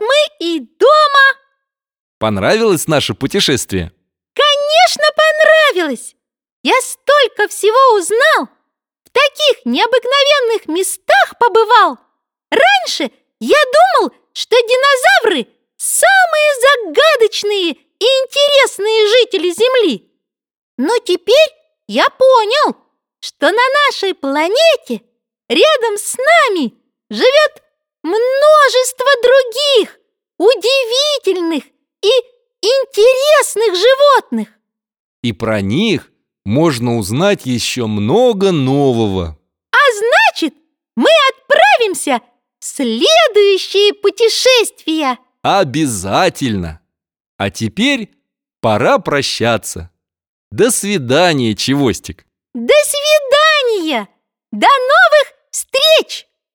Мы и дома. Понравилось наше путешествие? Конечно, понравилось. Я столько всего узнал. В таких необыкновенных местах побывал. Раньше я думал, что динозавры самые загадочные и интересные жители Земли. Но теперь я понял, что на нашей планете рядом с нами живет интересных животных. И про них можно узнать еще много нового. А значит, мы отправимся в следующее путешествие. Обязательно! А теперь пора прощаться. До свидания, Чевостик! До свидания! До новых!